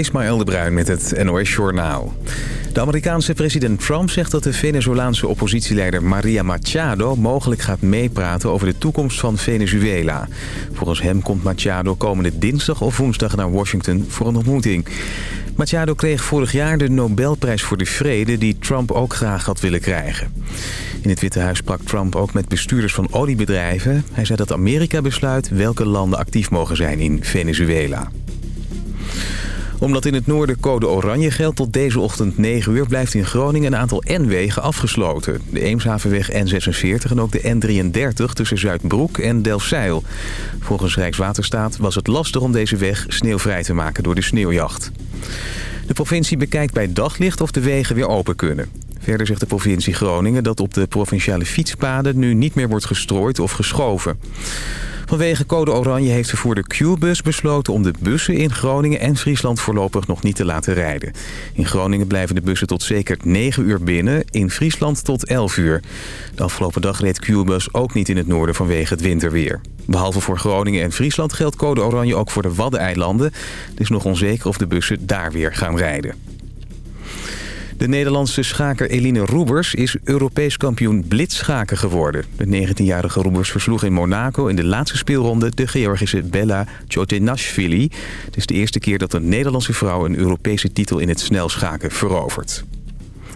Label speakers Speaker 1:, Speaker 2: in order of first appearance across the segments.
Speaker 1: Ismaël de Bruin met het NOS Journaal. De Amerikaanse president Trump zegt dat de Venezolaanse oppositieleider Maria Machado... mogelijk gaat meepraten over de toekomst van Venezuela. Volgens hem komt Machado komende dinsdag of woensdag naar Washington voor een ontmoeting. Machado kreeg vorig jaar de Nobelprijs voor de Vrede... die Trump ook graag had willen krijgen. In het Witte Huis sprak Trump ook met bestuurders van oliebedrijven. Hij zei dat Amerika besluit welke landen actief mogen zijn in Venezuela omdat in het noorden code oranje geldt tot deze ochtend 9 uur... blijft in Groningen een aantal N-wegen afgesloten. De Eemshavenweg N46 en ook de N33 tussen Zuidbroek en Delfzijl. Volgens Rijkswaterstaat was het lastig om deze weg sneeuwvrij te maken door de sneeuwjacht. De provincie bekijkt bij daglicht of de wegen weer open kunnen. Verder zegt de provincie Groningen dat op de provinciale fietspaden nu niet meer wordt gestrooid of geschoven. Vanwege code oranje heeft vervoerder Q-bus besloten om de bussen in Groningen en Friesland voorlopig nog niet te laten rijden. In Groningen blijven de bussen tot zeker 9 uur binnen, in Friesland tot 11 uur. De afgelopen dag reed Q-bus ook niet in het noorden vanwege het winterweer. Behalve voor Groningen en Friesland geldt code oranje ook voor de Waddeneilanden. Het is nog onzeker of de bussen daar weer gaan rijden. De Nederlandse schaker Eline Roebers is Europees kampioen blitsschaken geworden. De 19-jarige Roebers versloeg in Monaco in de laatste speelronde de Georgische Bella Chotenashvili. Het is de eerste keer dat een Nederlandse vrouw een Europese titel in het snelschaken verovert.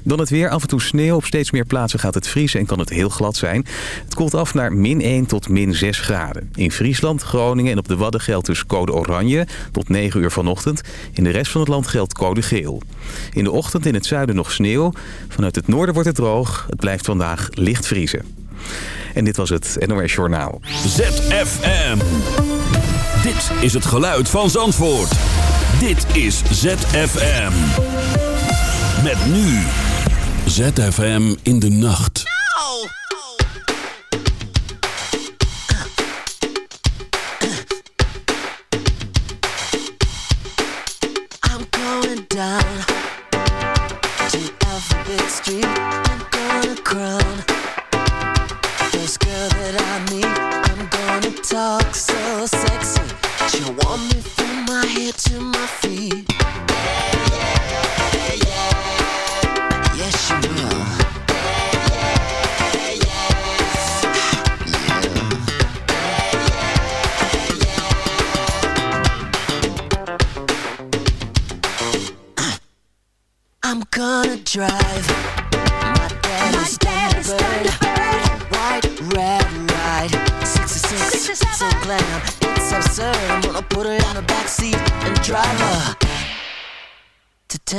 Speaker 1: Dan het weer, af en toe sneeuw. Op steeds meer plaatsen gaat het vriezen en kan het heel glad zijn. Het koelt af naar min 1 tot min 6 graden. In Friesland, Groningen en op de Wadden geldt dus code oranje tot 9 uur vanochtend. In de rest van het land geldt code geel. In de ochtend in het zuiden nog sneeuw. Vanuit het noorden wordt het droog. Het blijft vandaag licht vriezen. En dit was het NOS Journaal.
Speaker 2: ZFM. Dit is het geluid van Zandvoort. Dit is ZFM. Met nu ZFM in de nacht.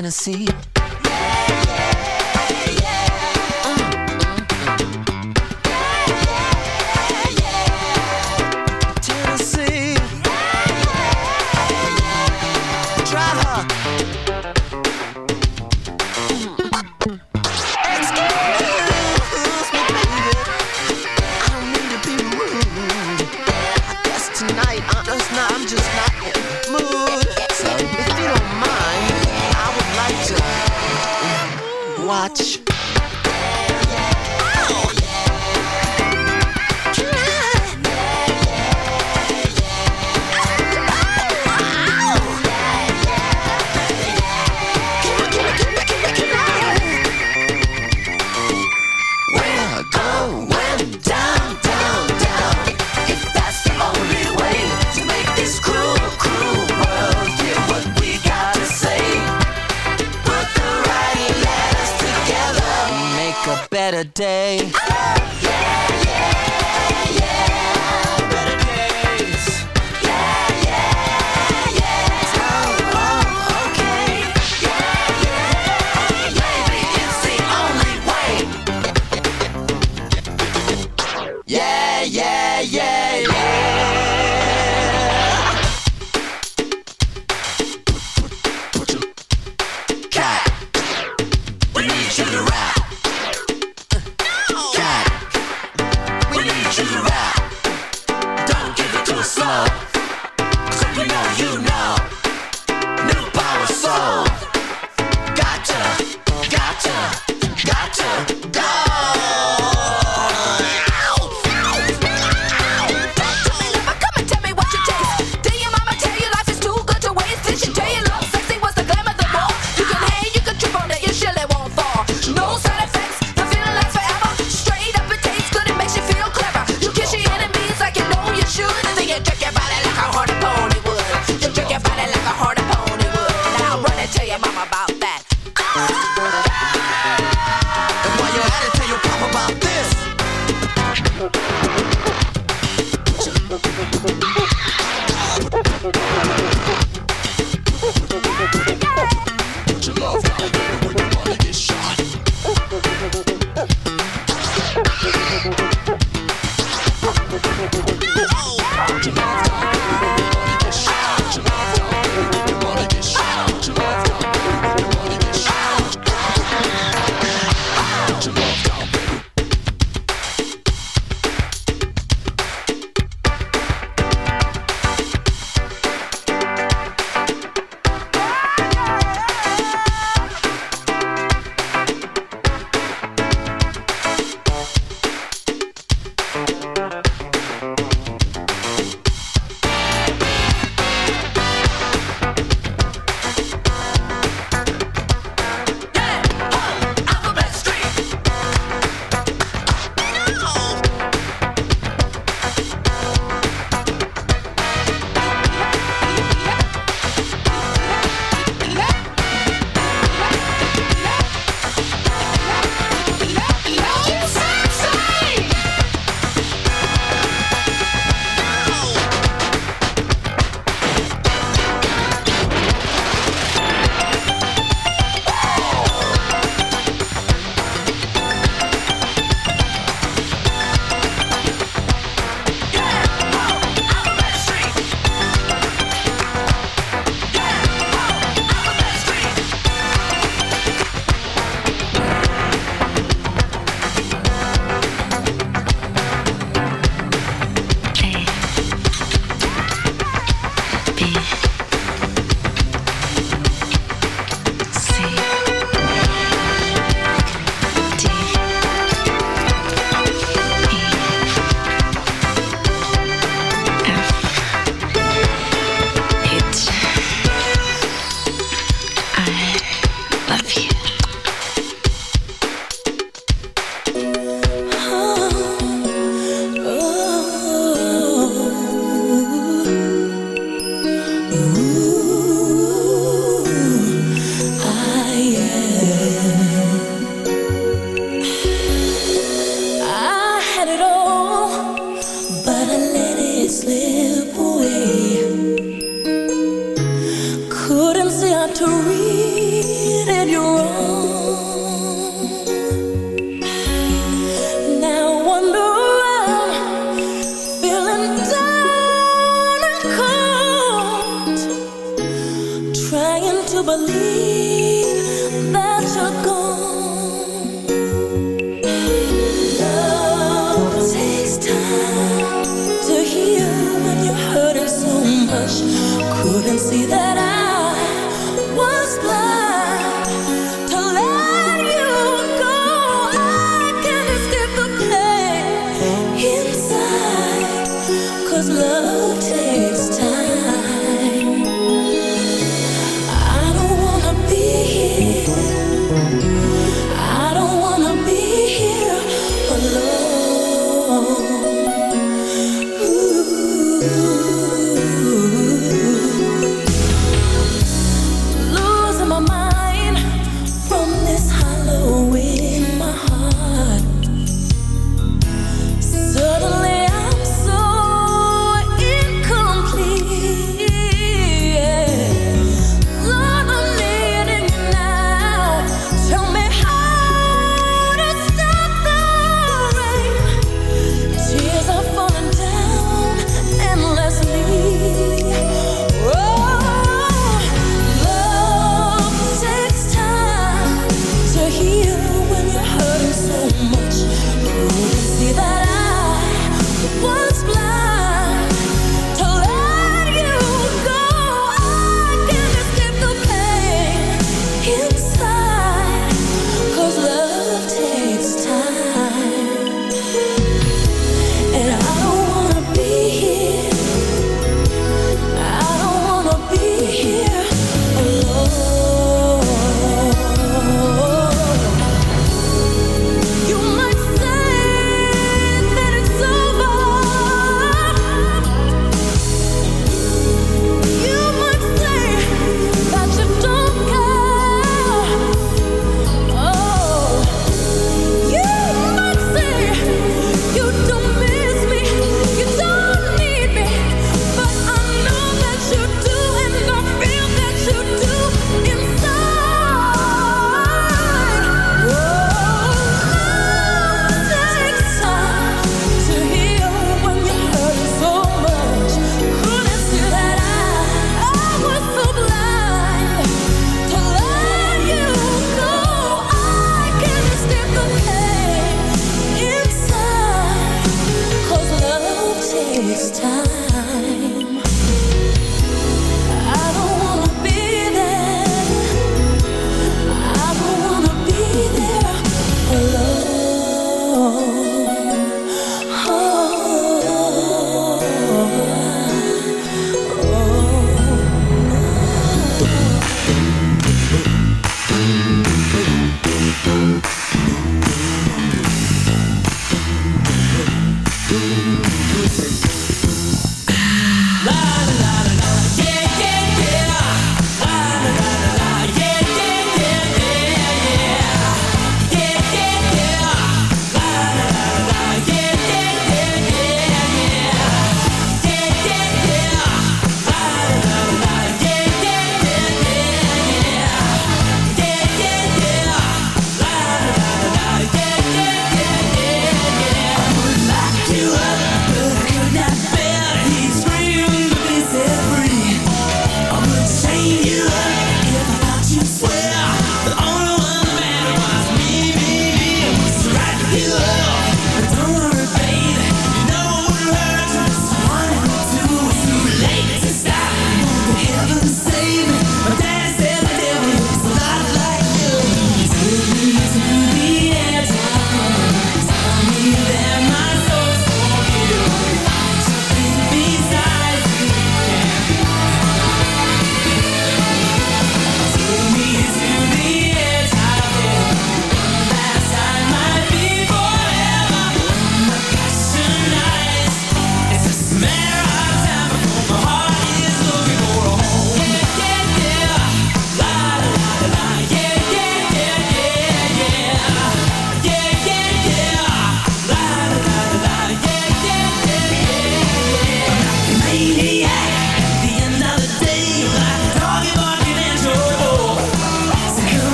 Speaker 2: Tennessee.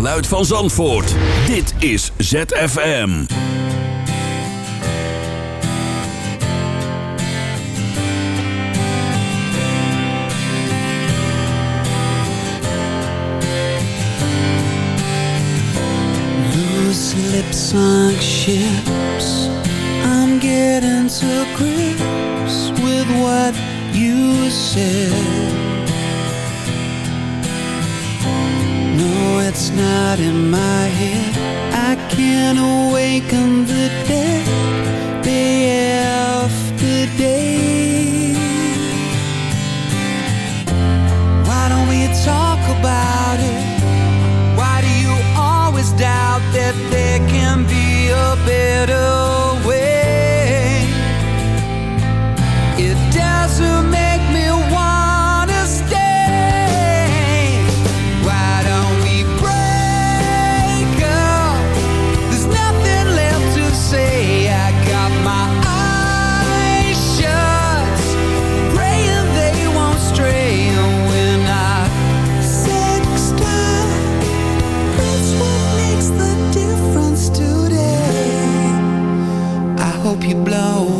Speaker 3: Geluid van Zandvoort. Dit is ZFM.
Speaker 4: Loose lips sunk ships in my head. I can't awaken the dead you
Speaker 5: blow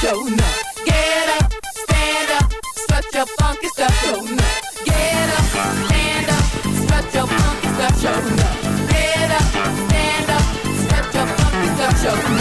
Speaker 6: show. Get up, stand up, strut your funky stuff. Get up, stand up, strut your funky stuff. Get up, stand up, strut your funky stuff, up.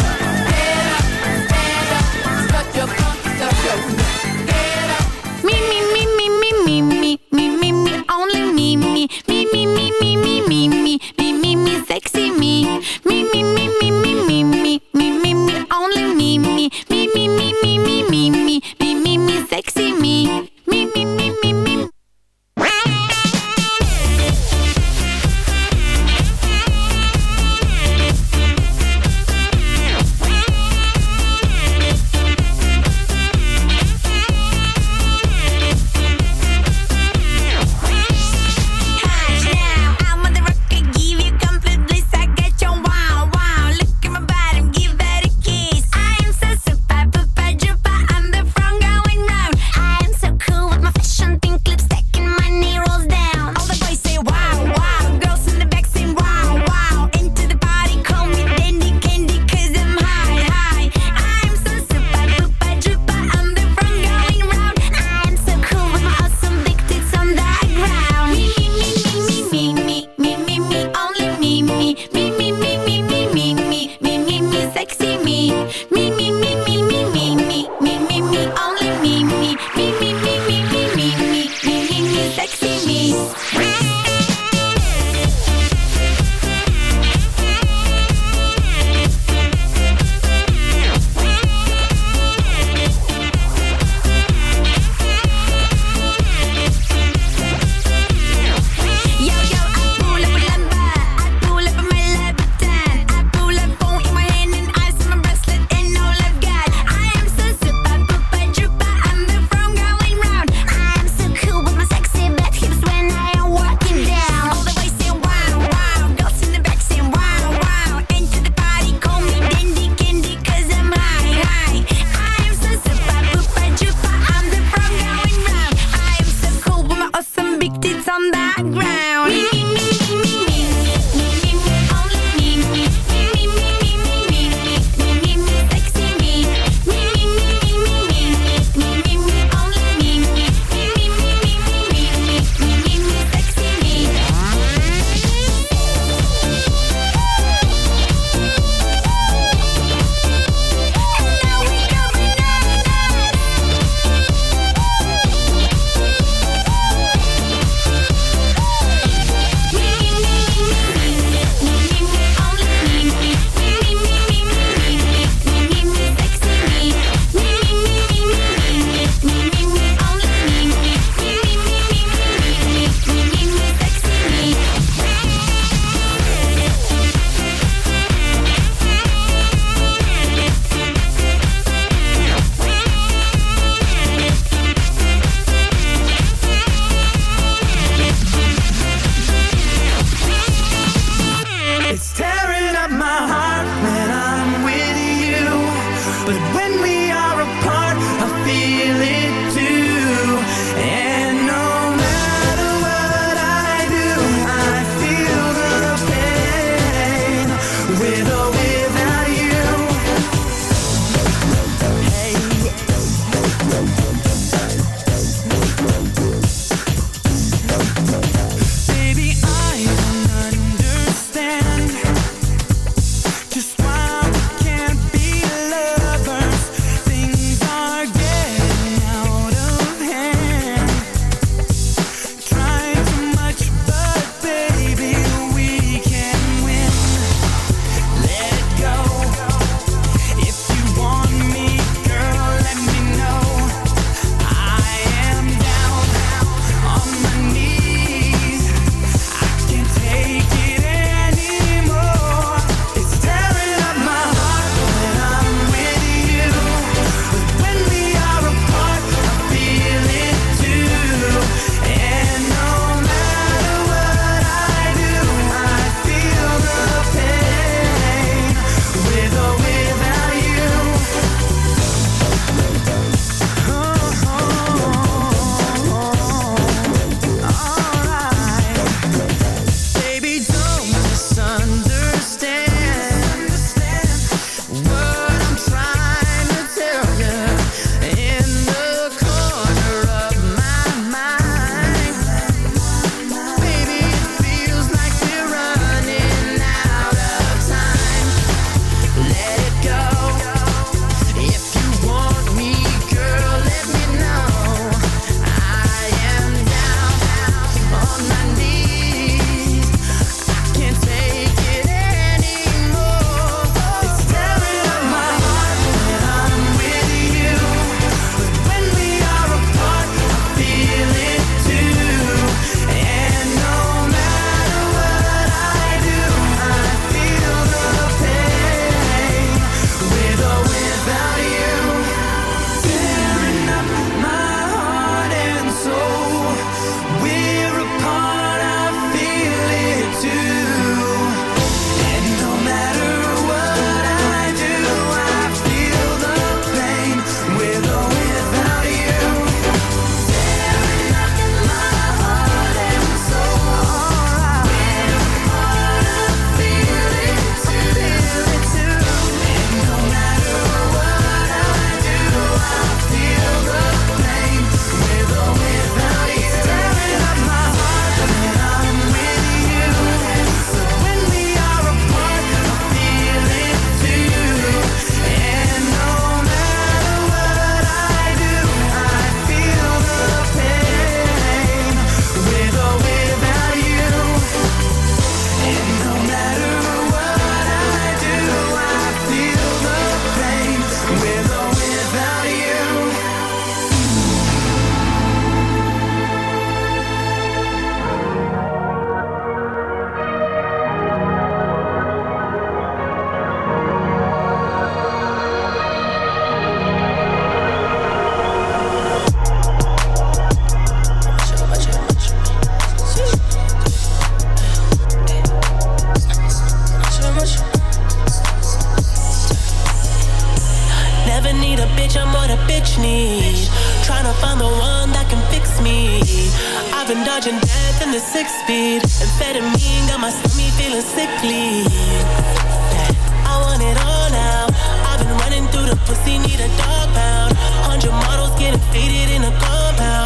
Speaker 7: pussy need a dog pound. Hundred models getting faded in a compound.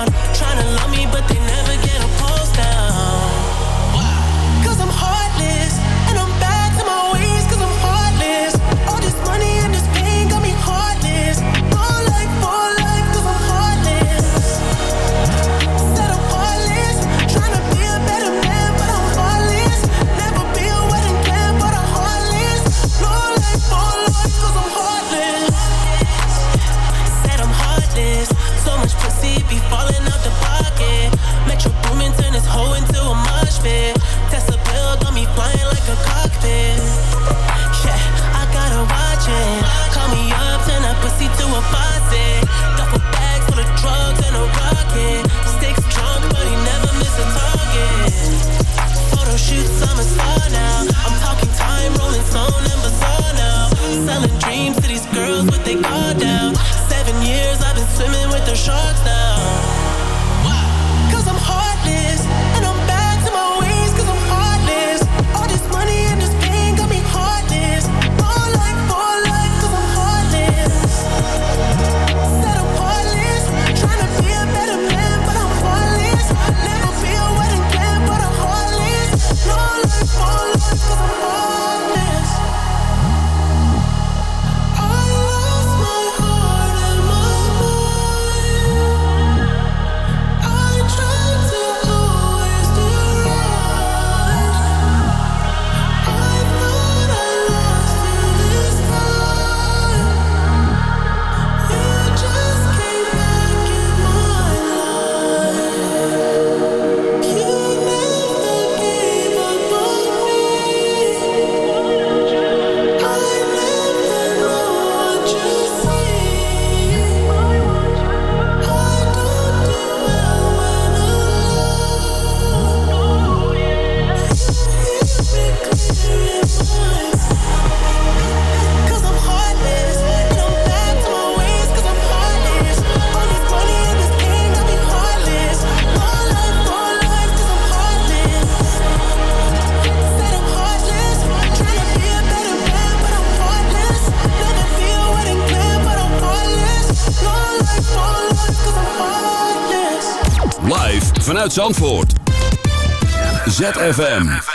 Speaker 3: Uit Zandvoort. ZFM.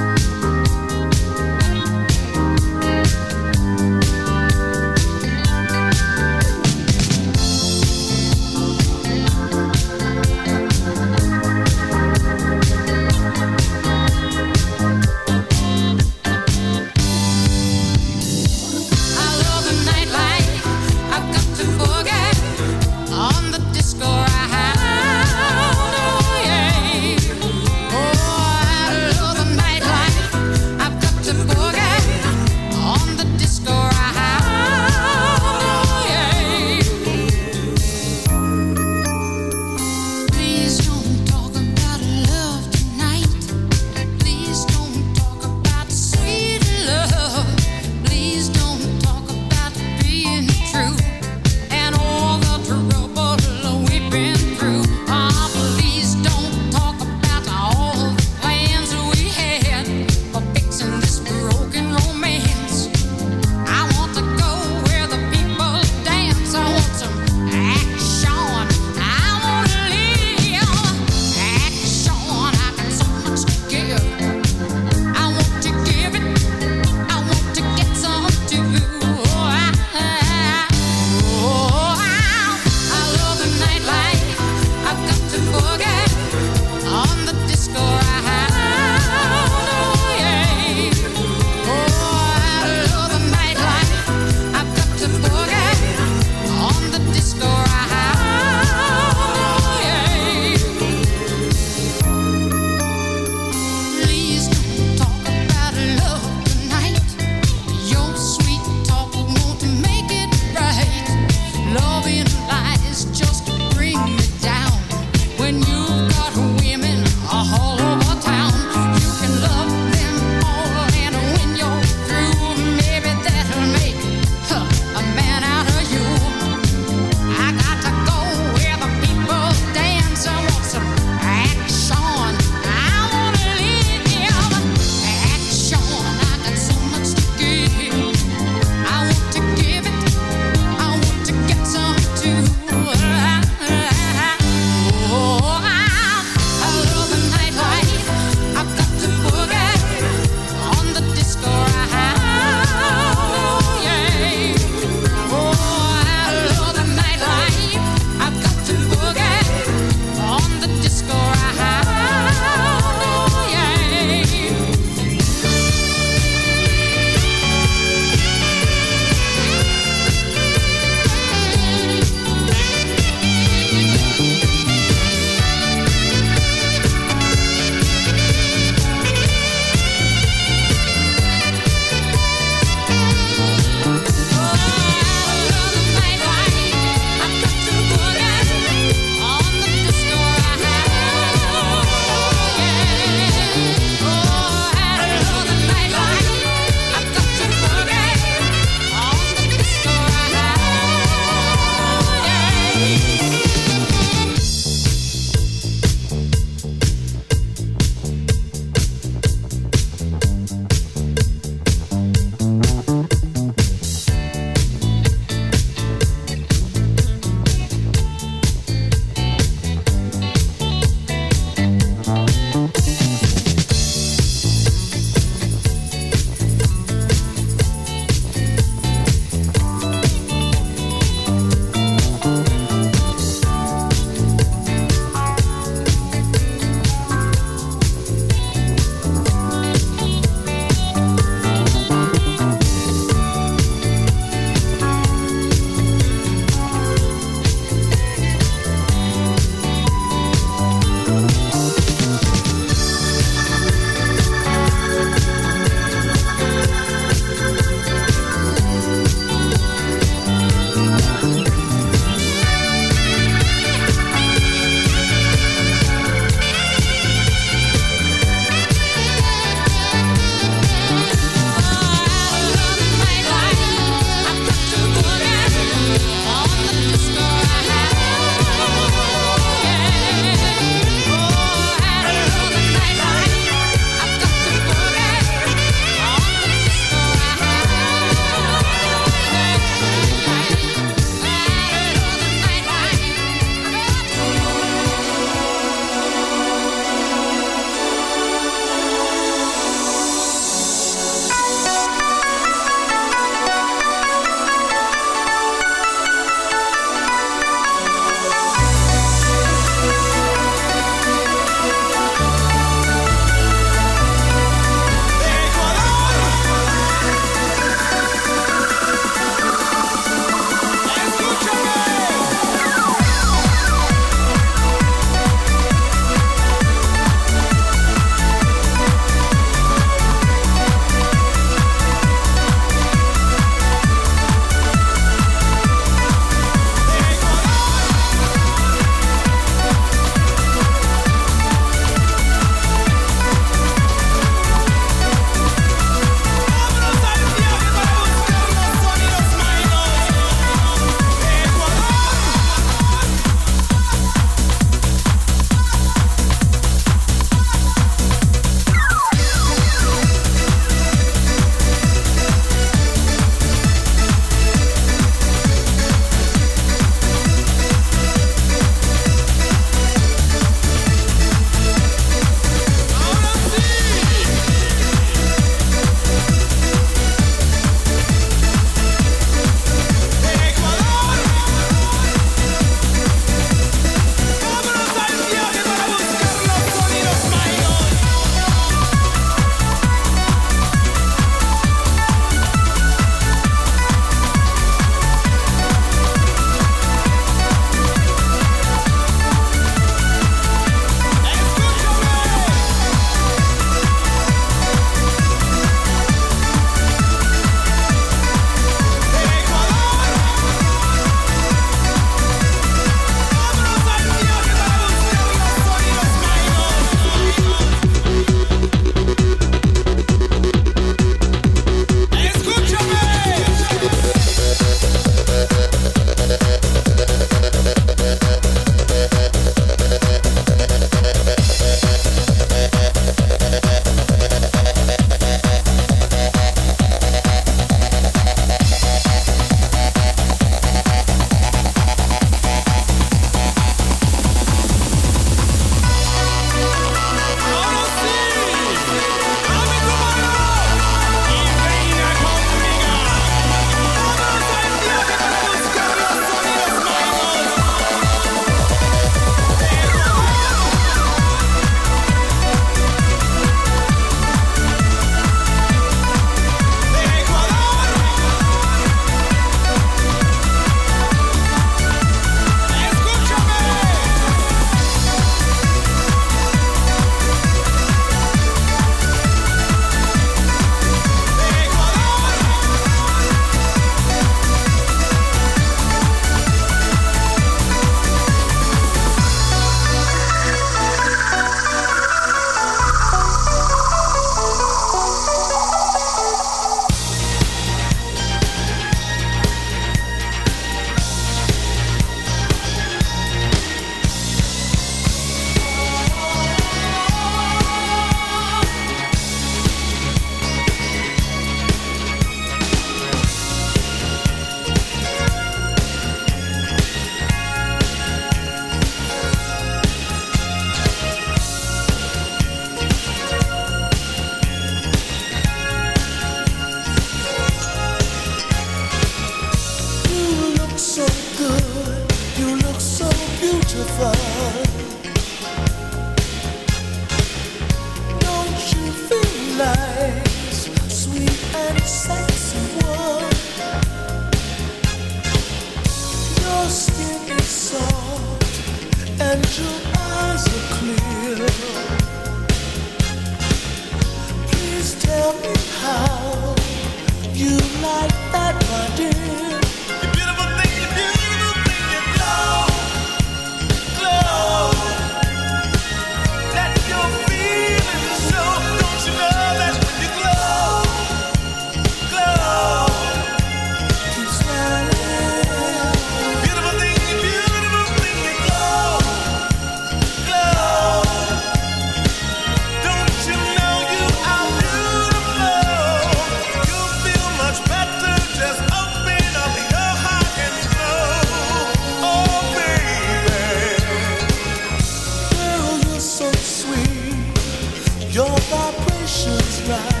Speaker 8: side